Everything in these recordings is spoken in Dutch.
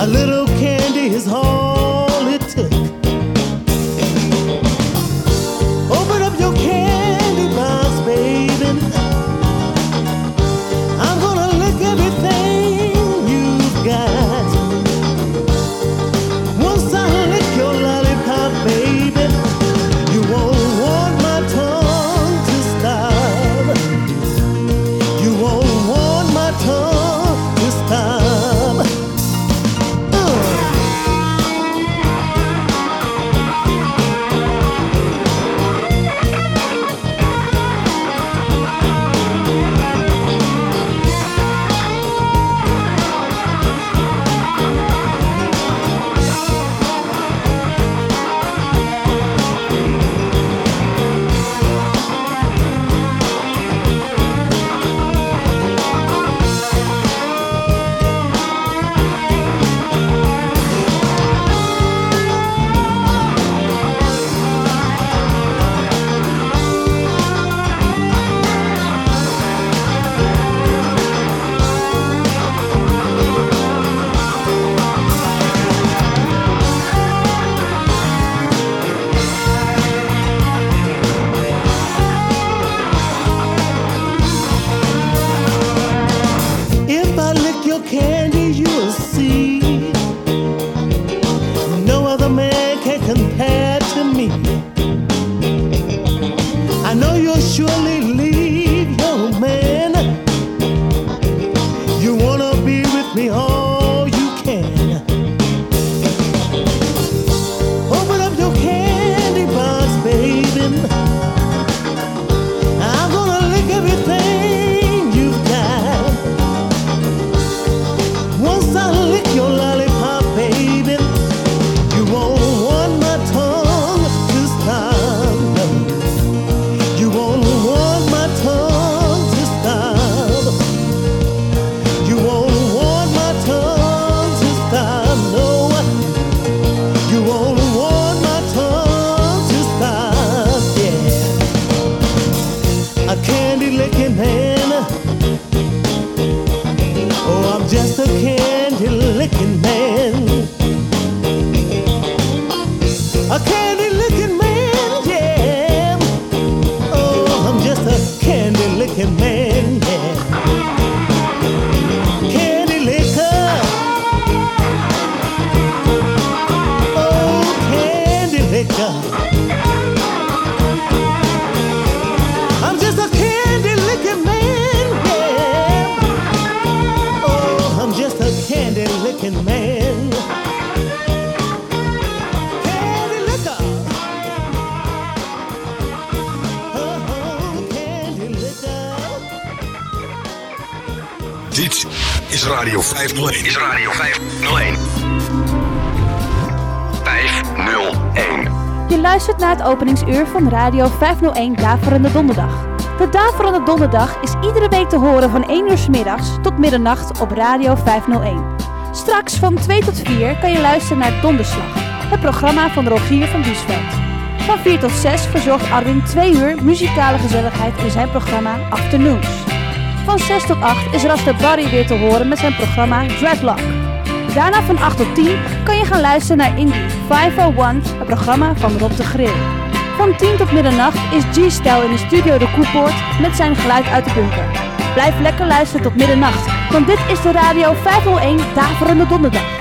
A little candy is home. 501. Is Radio 501. 501. Je luistert naar het openingsuur van Radio 501 Daverende Donderdag. De Daverende Donderdag is iedere week te horen van 1 uur s middags tot middernacht op Radio 501. Straks van 2 tot 4 kan je luisteren naar Donderslag, het programma van Rogier van Biesveld. Van 4 tot 6 verzorgt Arwin 2 uur muzikale gezelligheid in zijn programma Afternoons. Van 6 tot 8 is Rasta Barry weer te horen met zijn programma Dreadlock. Daarna van 8 tot 10 kan je gaan luisteren naar Indie 501, het programma van Rob de Grill. Van 10 tot middernacht is G-Style in de studio De Koepoort met zijn geluid uit de bunker. Blijf lekker luisteren tot middernacht, want dit is de Radio 501 Daverende Donderdag.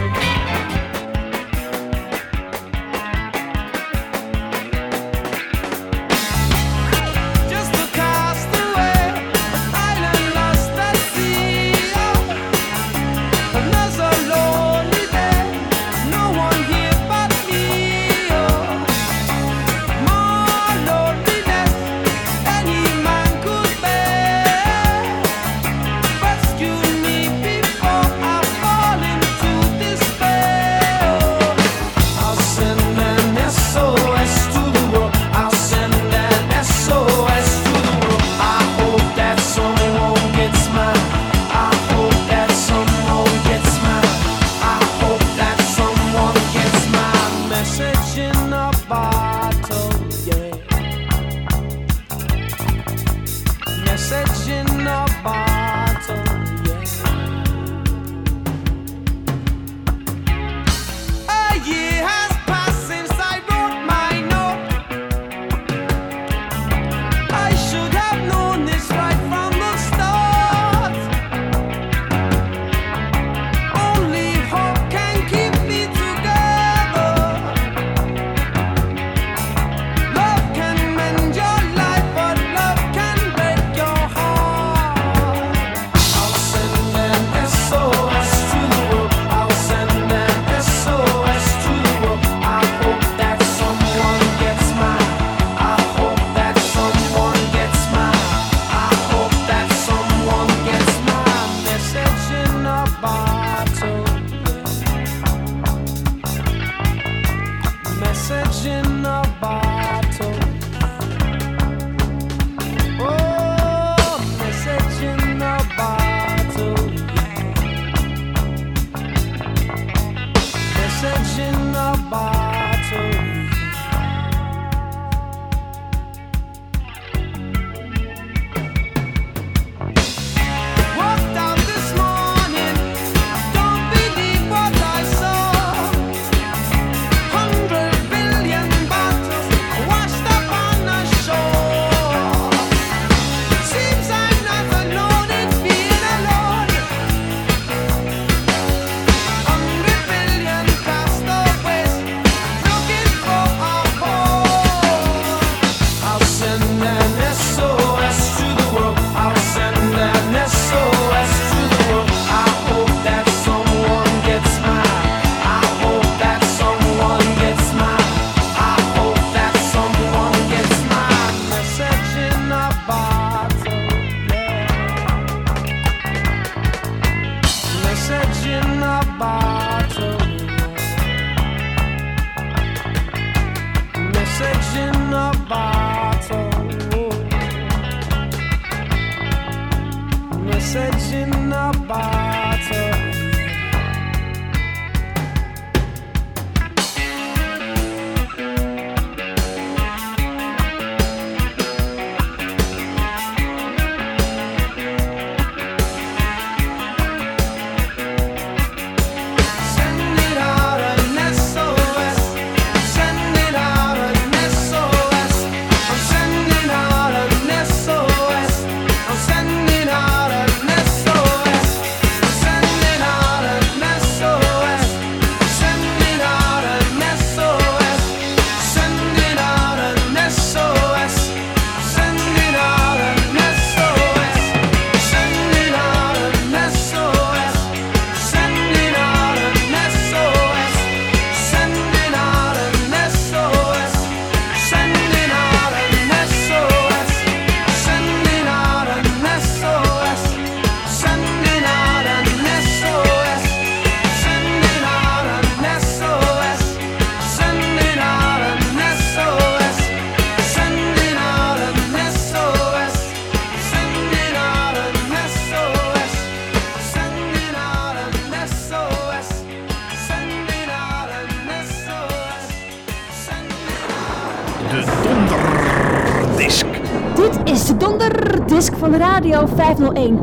501.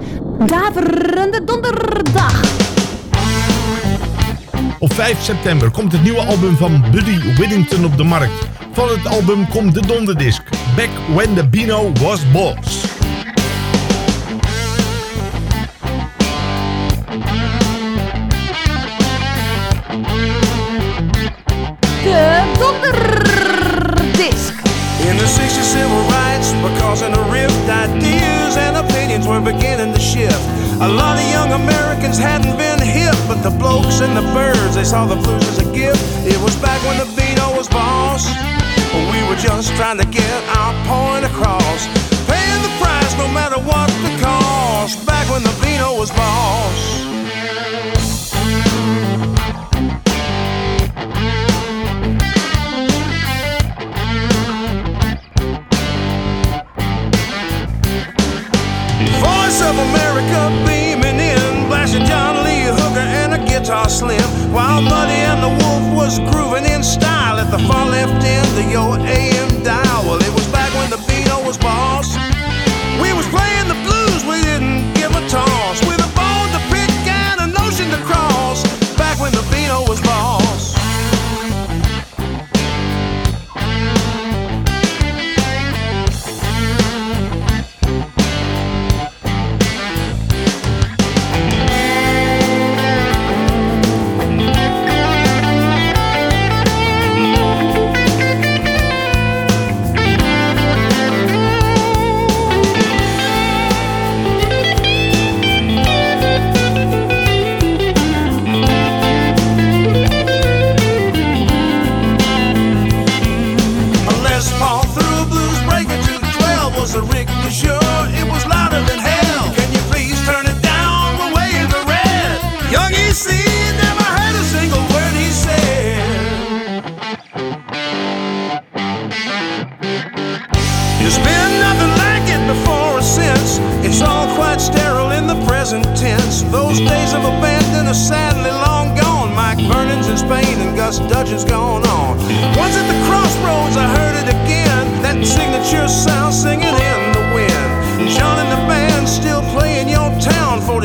Daverende donderdag. Op 5 september komt het nieuwe album van Buddy Whittington op de markt. Van het album komt de donderdisc Back When The Beano Was Boss. The birds, they saw the blues as a gift. It was back when the Beano was boss. We were just trying to get our point across. Paying the price no matter what the cost. Back when the Beano was boss. Slim. While Buddy and the Wolf was grooving in style at the far left end of your AM dial. Well, it was back when the Beano was boss.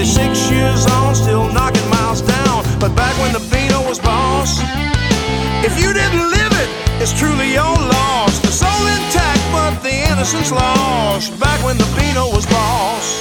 46 years on, still knocking miles down. But back when the Beano was boss, if you didn't live it, it's truly your loss. The soul intact, but the innocence lost. Back when the Beano was boss.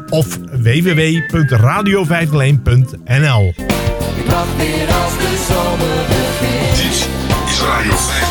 of www.radio501.nl. Ik lach weer als de zomer begint. Dit is Radio 501. Is Radio 501.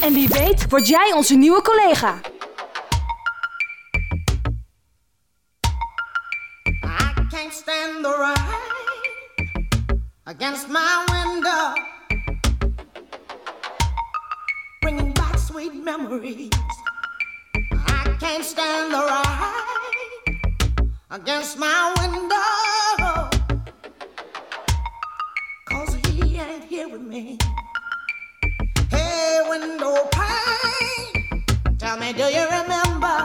en wie weet word jij onze nieuwe collega. I can't stand the rain against my window. Bringing back sweet memories. I can't stand the rain against my window. Cause he ain't here with me. bay. Tell me, do you remember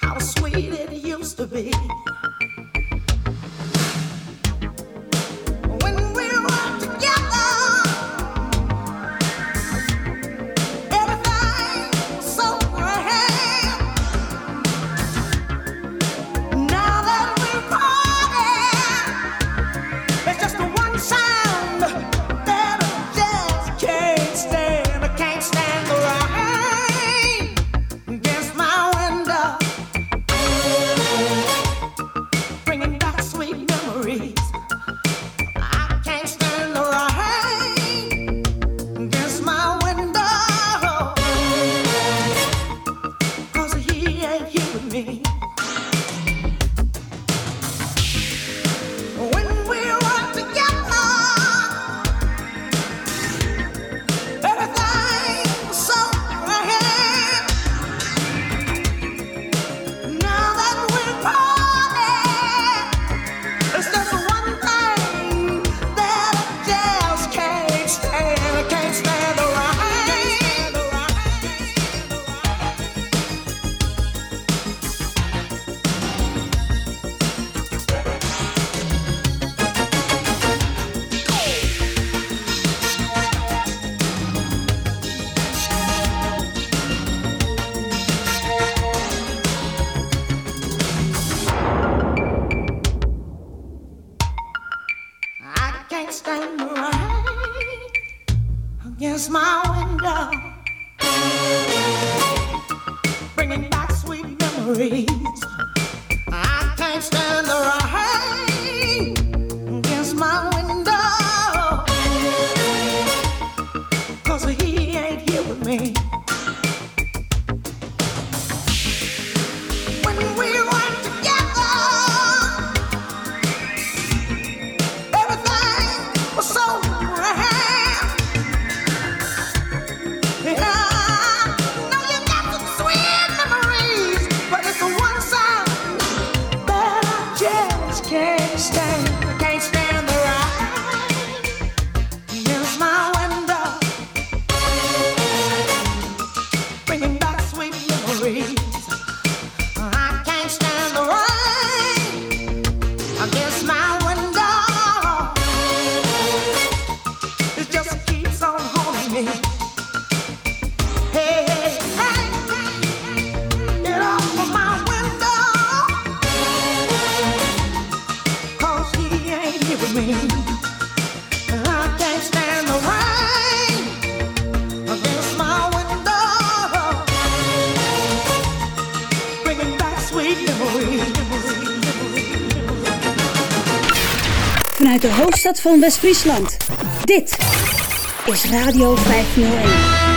how sweet it used to be? van West-Friesland. Dit is Radio 501.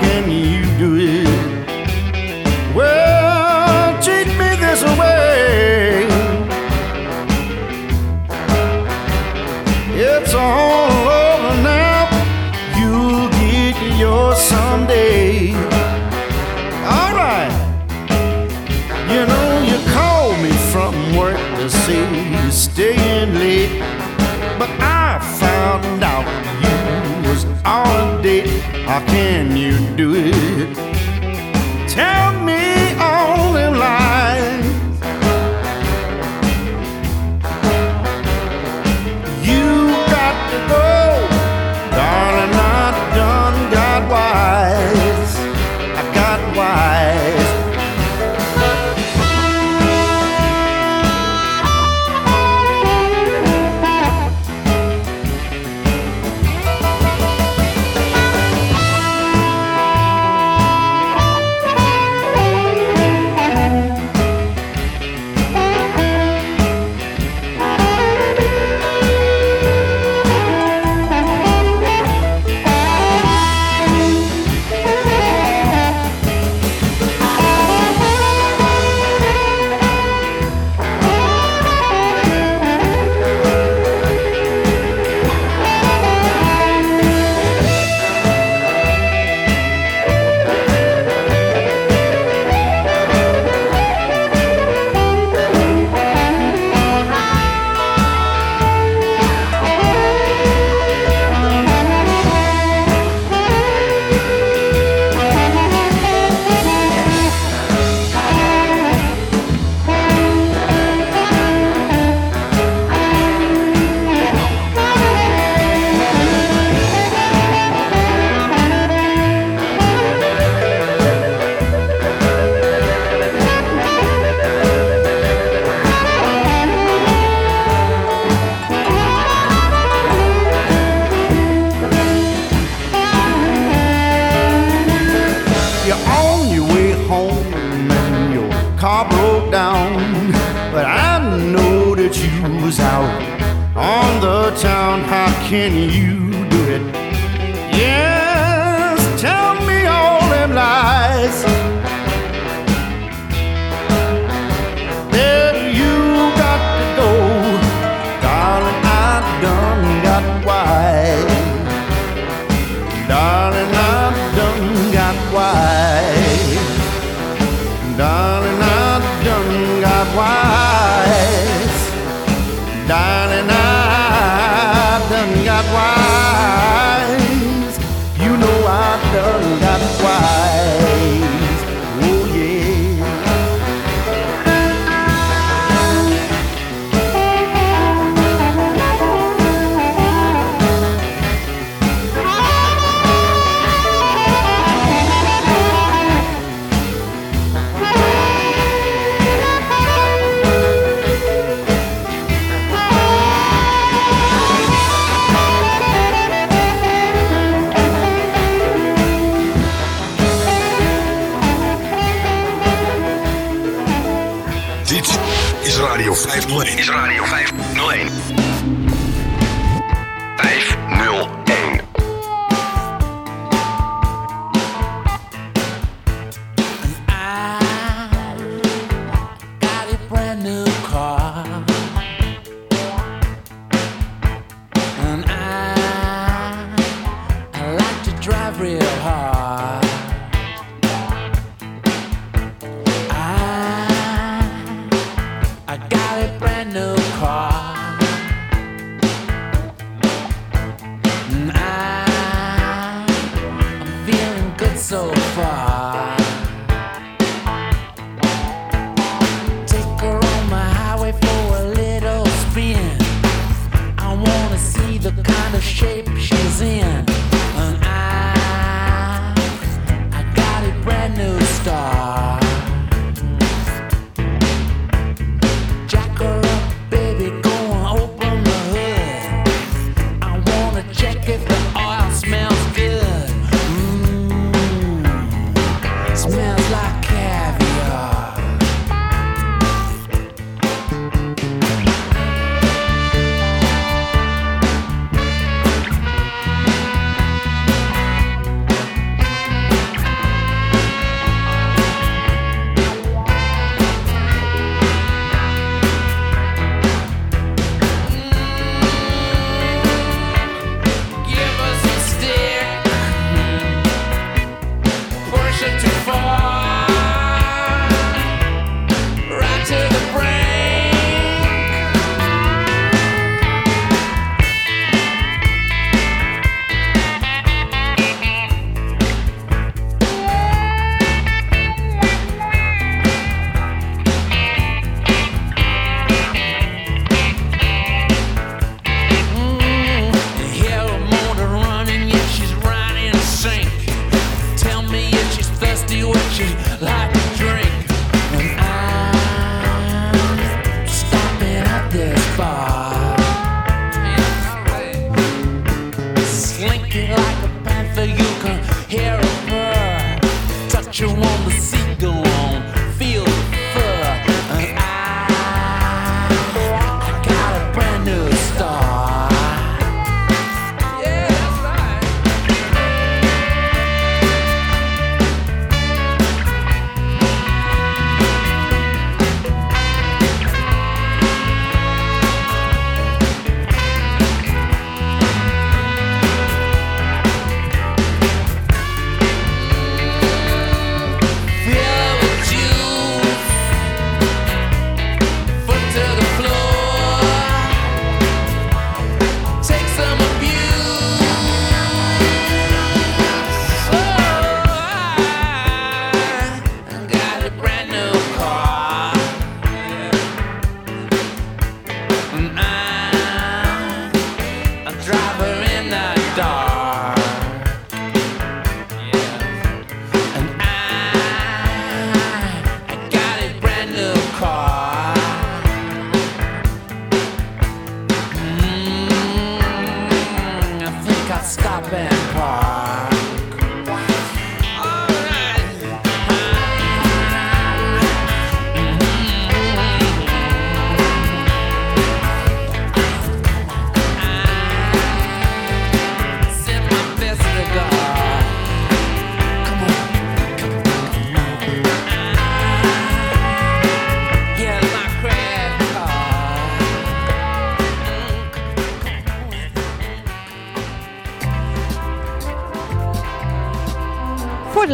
can you do it?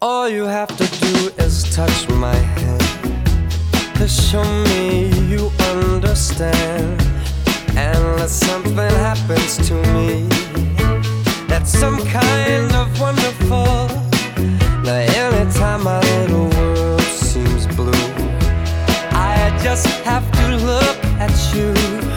All you have to do is touch my hand. To show me you understand. Unless something happens to me, that's some kind of wonderful. Now, anytime my little world seems blue, I just have to look at you.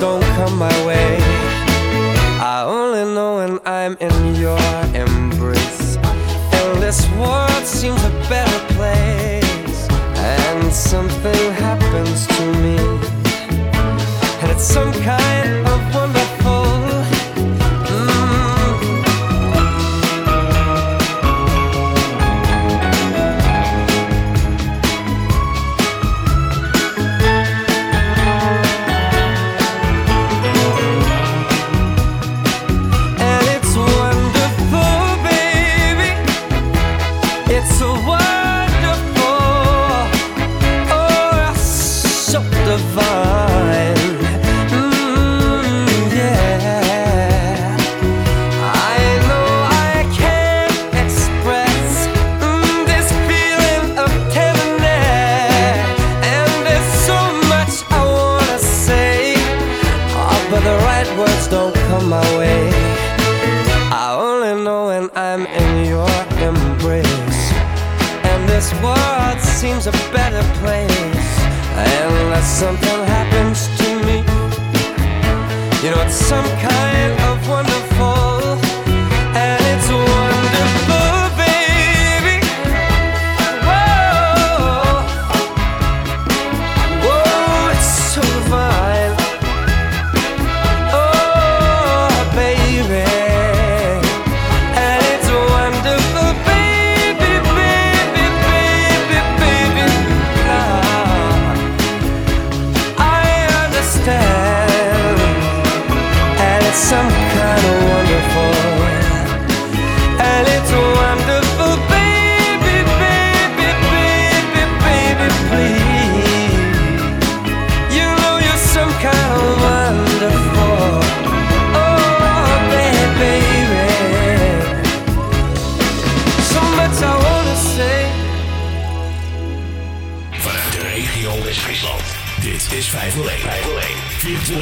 Don't come my way. I only know when I'm in your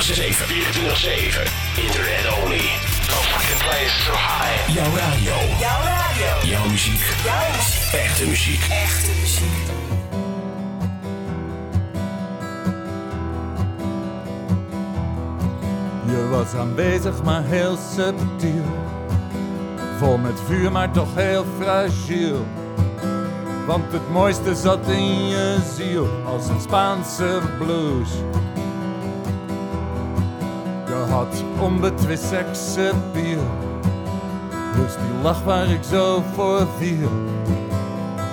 24 7. Internet only. No fucking place so high. Jouw radio. Jouw radio. Jouw muziek. Jouw muziek. Echte muziek. Echte muziek. Je was aanwezig, maar heel subtiel. Vol met vuur, maar toch heel fragiel. Want het mooiste zat in je ziel, als een Spaanse blues. Had onbetwist seksappeal. Dus die lach waar ik zo voor viel.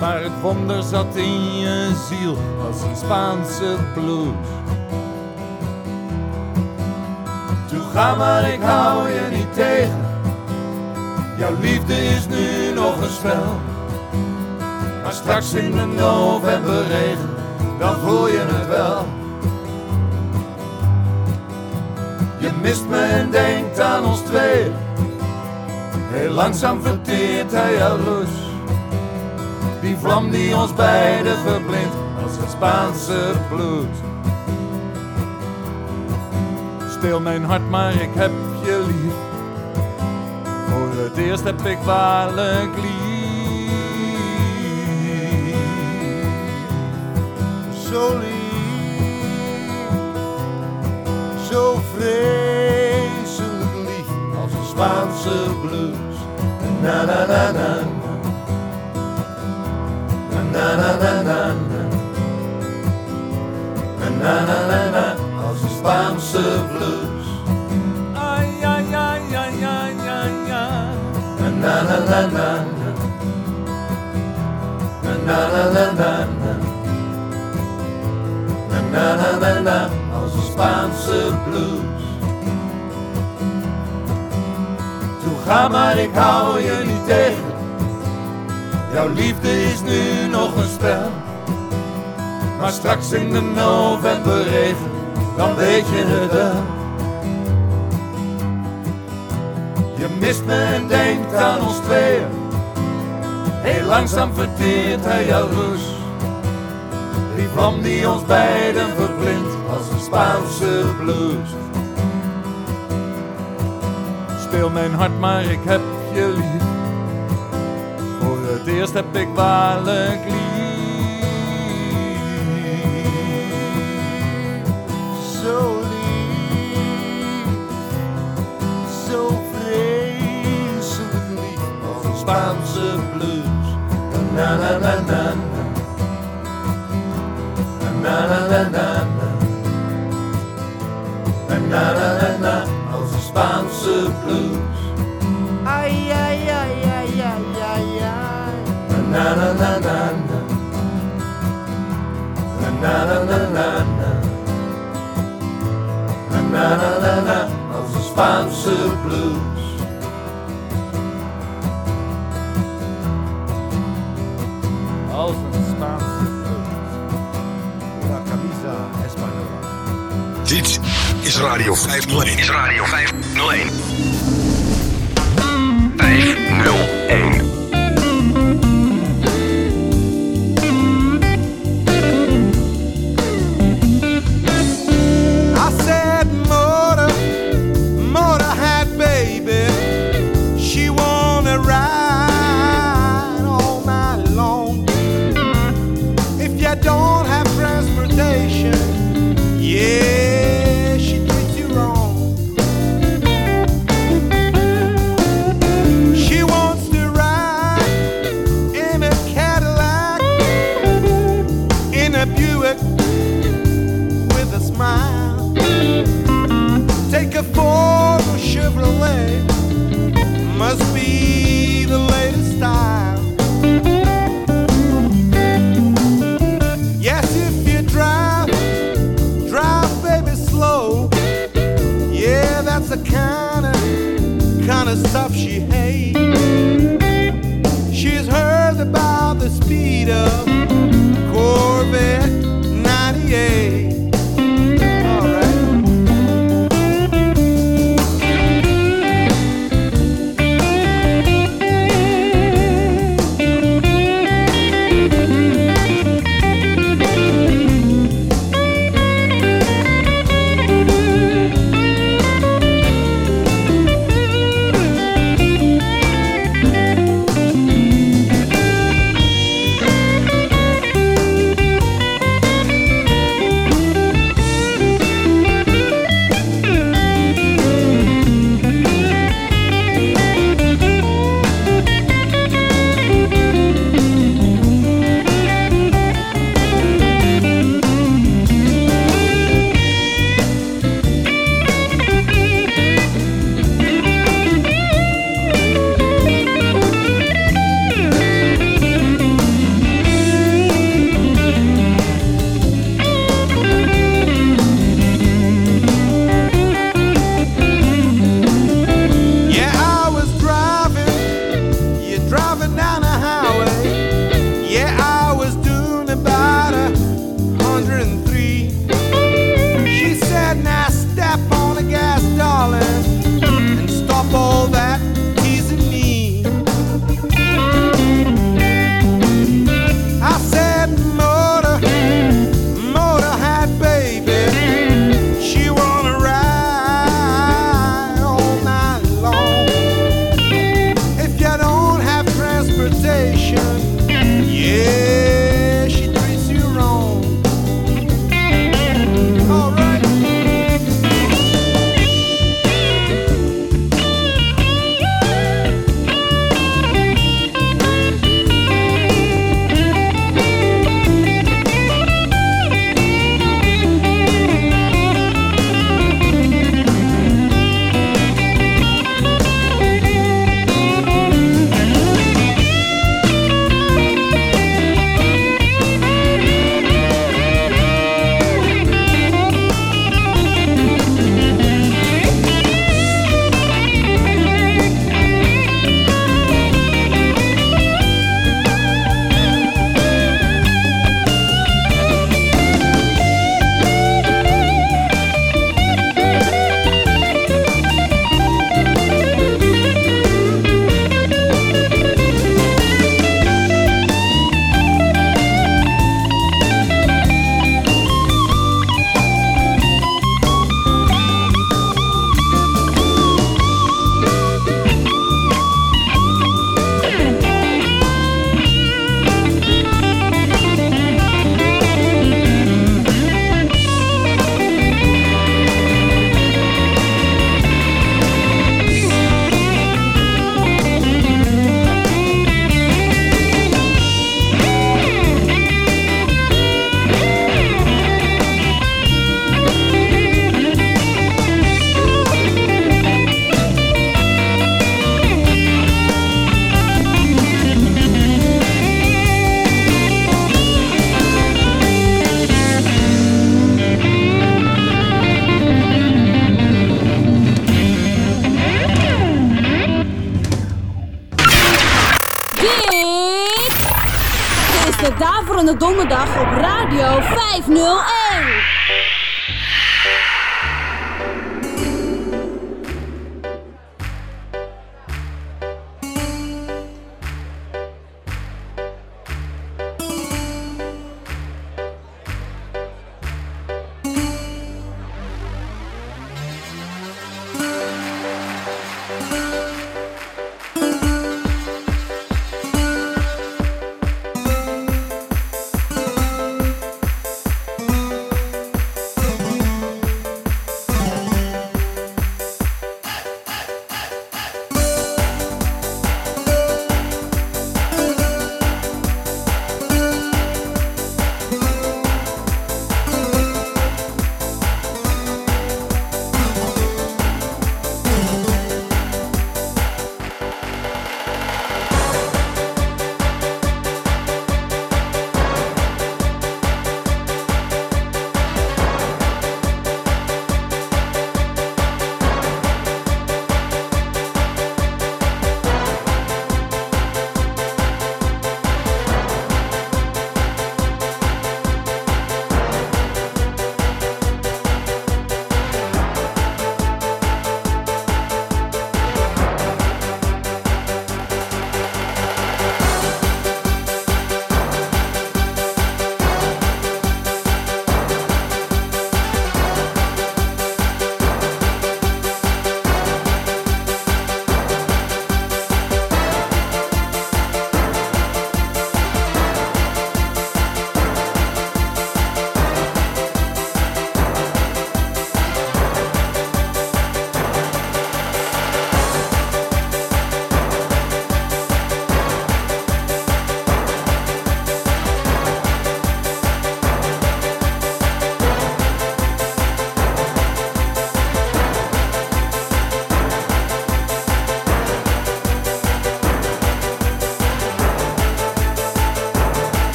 Maar het wonder zat in je ziel, als een Spaanse blues. Toe ga maar, ik hou je niet tegen. Jouw liefde is nu nog een spel. Maar straks in de novemberregen, dan voel je het wel. Mist me en denkt aan ons twee. Heel langzaam verteert hij jouw roes. Die vlam die ons beiden verblindt als een Spaanse bloed. Stil mijn hart, maar ik heb je lief. Voor het eerst heb ik waarlijk lief. Zo lief, zo een Spaanse blues. Na na na na na na na na na na na na als een Spaanse blues. Ai ai ai ai ai ai ai. Na na na na na na na na na na na na na als een Spaanse blues. Ga maar, ik hou je niet tegen. Jouw liefde is nu nog een spel. Maar straks in de novemberregen, dan weet je het wel. Je mist me en denkt aan ons tweeën. Heel langzaam verteert hij jouw roes. Die vlam die ons beiden verblindt als een Spaanse blues. Speel mijn hart, maar ik heb je lief. Voor het eerst heb ik waarlijk lief. Zo lief, zo vreselijk lief als een Spaanse blues. Na na na na na. Na na na na na. Na na of blues. Ay, ay, ay, ay, ay, ay, ay. Na na na na na. Na na na na na. Na na na na. House of blues. Is Radio 501. Is Radio 501. 501.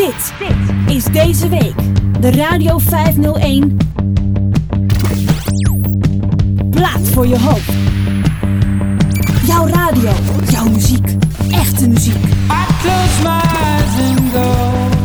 Dit is deze week de Radio 501 Plaat voor je hoop. Jouw radio, jouw muziek, echte muziek. I close my eyes and go.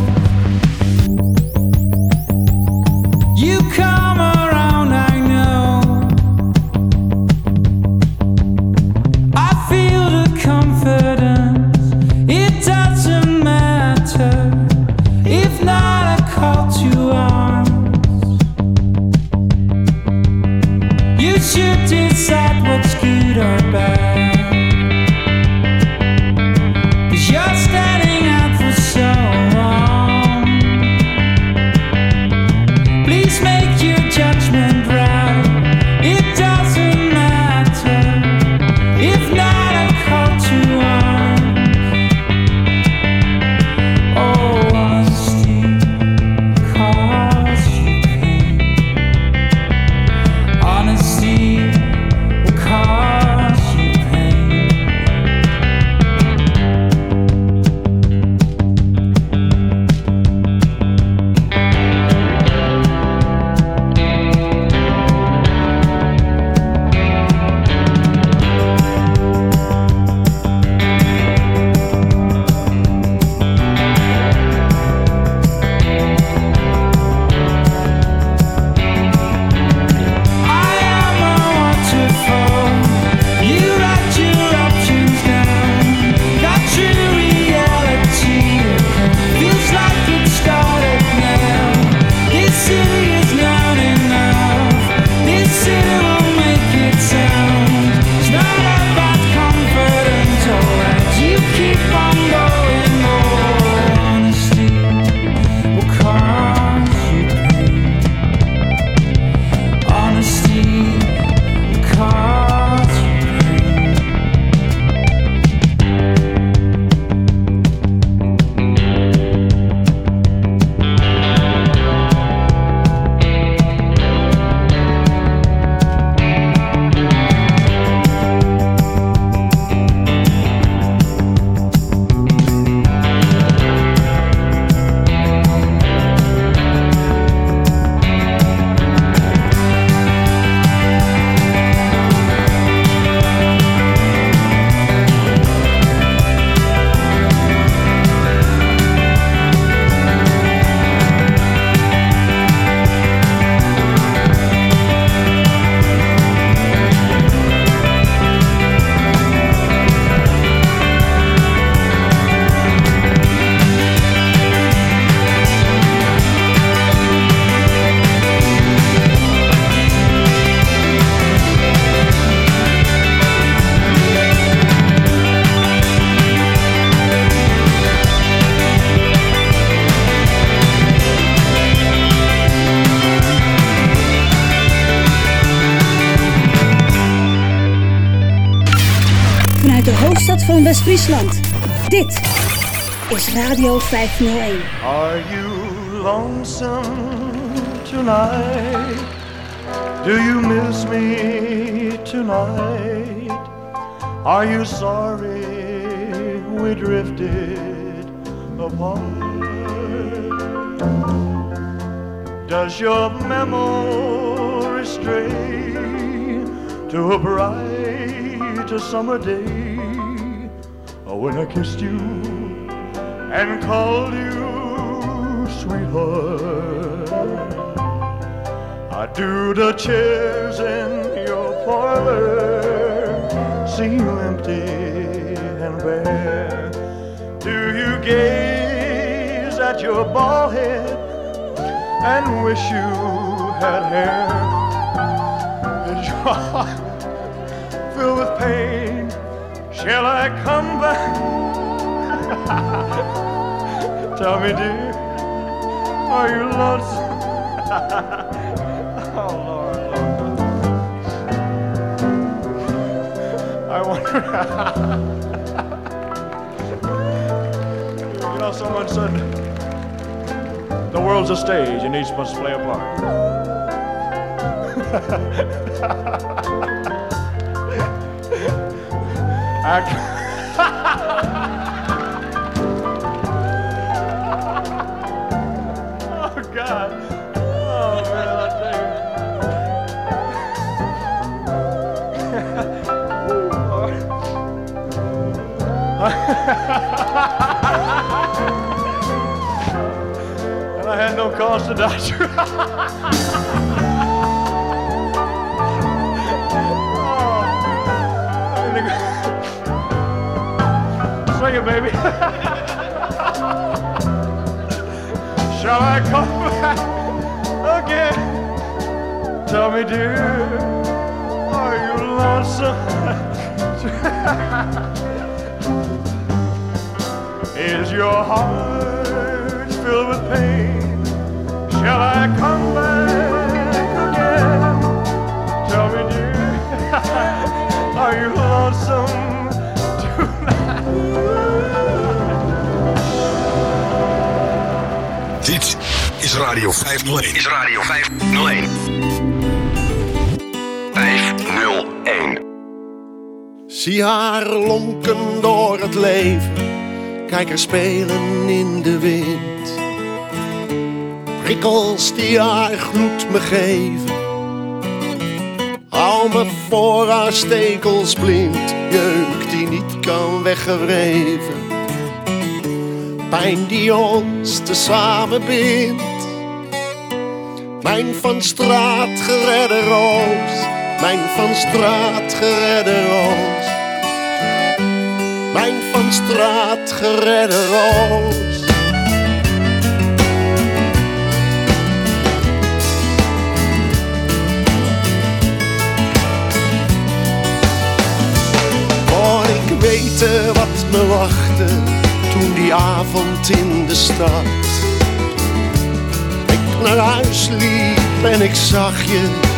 Van West-Friesland. Dit is Radio 501. Are you lonesome tonight? Do you miss me tonight? Are you sorry we drifted apart? Does your memory stray to a bright summer day when I kissed you and called you sweetheart? I do the chairs in your parlor seem empty and bare? Do you gaze at your bald head and wish you had hair? Is your heart filled with pain? Shall I come back? Tell me, dear, are you lonesome? oh, Lord, Lord. I wonder. you know, someone said the world's a stage and each must play a part. Oh, God. Oh, man, I and I had no cause to die. baby. Shall I come back again? Tell me, dear, are you lonesome? Is your heart filled with pain? Shall I come back again? Tell me, dear, are you lonesome is Radio 501. Is Radio 501. 501. Zie haar lonken door het leven, kijk haar spelen in de wind. Prikkels die haar gloed me geven, hou me voor haar stekels blind, jeuk die niet kan weggewreven. Pijn die ons tezamen bindt, mijn van straat geredde roos, mijn van straat geredde roos. Mijn van straat geredde roos. Kon ik weten wat me wachtte toen die avond in de stad. Naar huis liep en ik zag je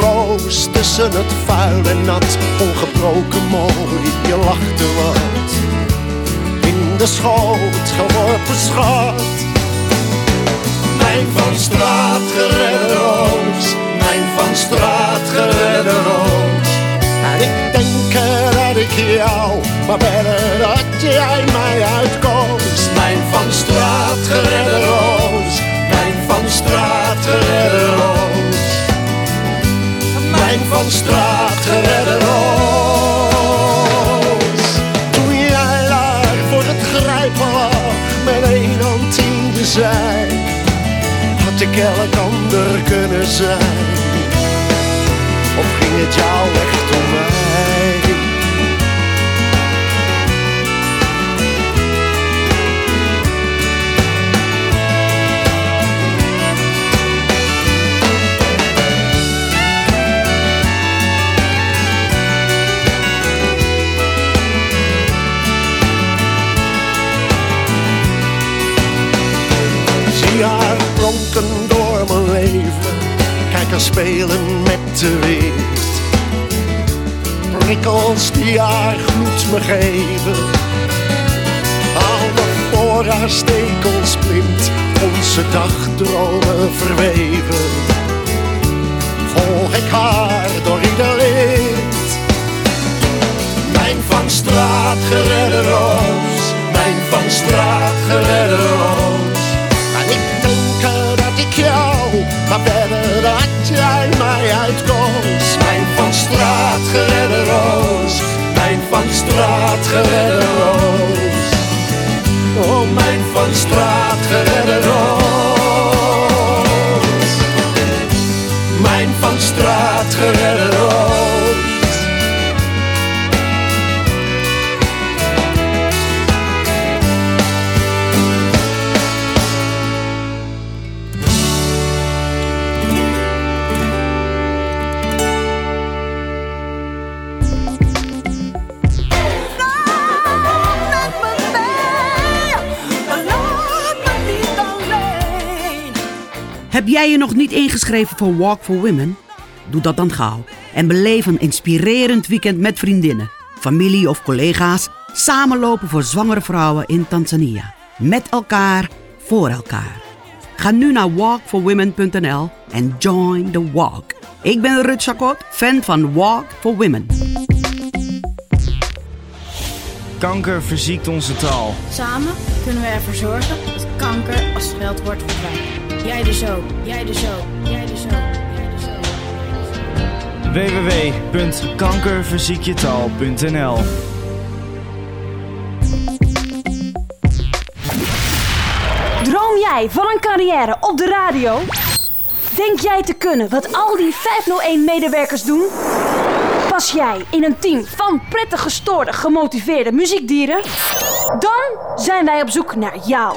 roos tussen het vuil en nat, ongebroken mooi, je lachte wat. In de schoot geworpen schat. Mijn van straat geredde roos, mijn van straat geredde roos. En ik denk dat ik jou, maar verder dat jij mij uitkoos. Van straat geredde roos. Toen jij daar voor het grijpen lag, met één hand in de zij, had ik elk ander kunnen zijn. Of ging het jou echt haar spelen met de wind. prikkels die haar gloed me geven. Alle voorraarstekels blind, onze dagdromen verweven. Volg ik haar door ieder lid. Mijn van straat geredde roos, mijn van straat geredde roos. En ik denk dat ik jou, maar verder dat jij mij uitkoos. Mijn van straat geredde roos, mijn van straat geredde roos. Oh, mijn van straat roos. Heb jij je nog niet ingeschreven voor Walk for Women? Doe dat dan gauw en beleef een inspirerend weekend met vriendinnen, familie of collega's. Samenlopen voor zwangere vrouwen in Tanzania. Met elkaar, voor elkaar. Ga nu naar walkforwomen.nl en join the walk. Ik ben Rut Chakot, fan van Walk for Women. Kanker verziekt onze taal. Samen kunnen we ervoor zorgen dat kanker als scheldwoord verdwijnt. Jij dus ook, jij dus ook, jij dus ook, jij dus ook. www.kankerverziekjetaal.nl Droom jij van een carrière op de radio? Denk jij te kunnen wat al die 501-medewerkers doen? Pas jij in een team van prettig gestoorde, gemotiveerde muziekdieren? Dan zijn wij op zoek naar jou.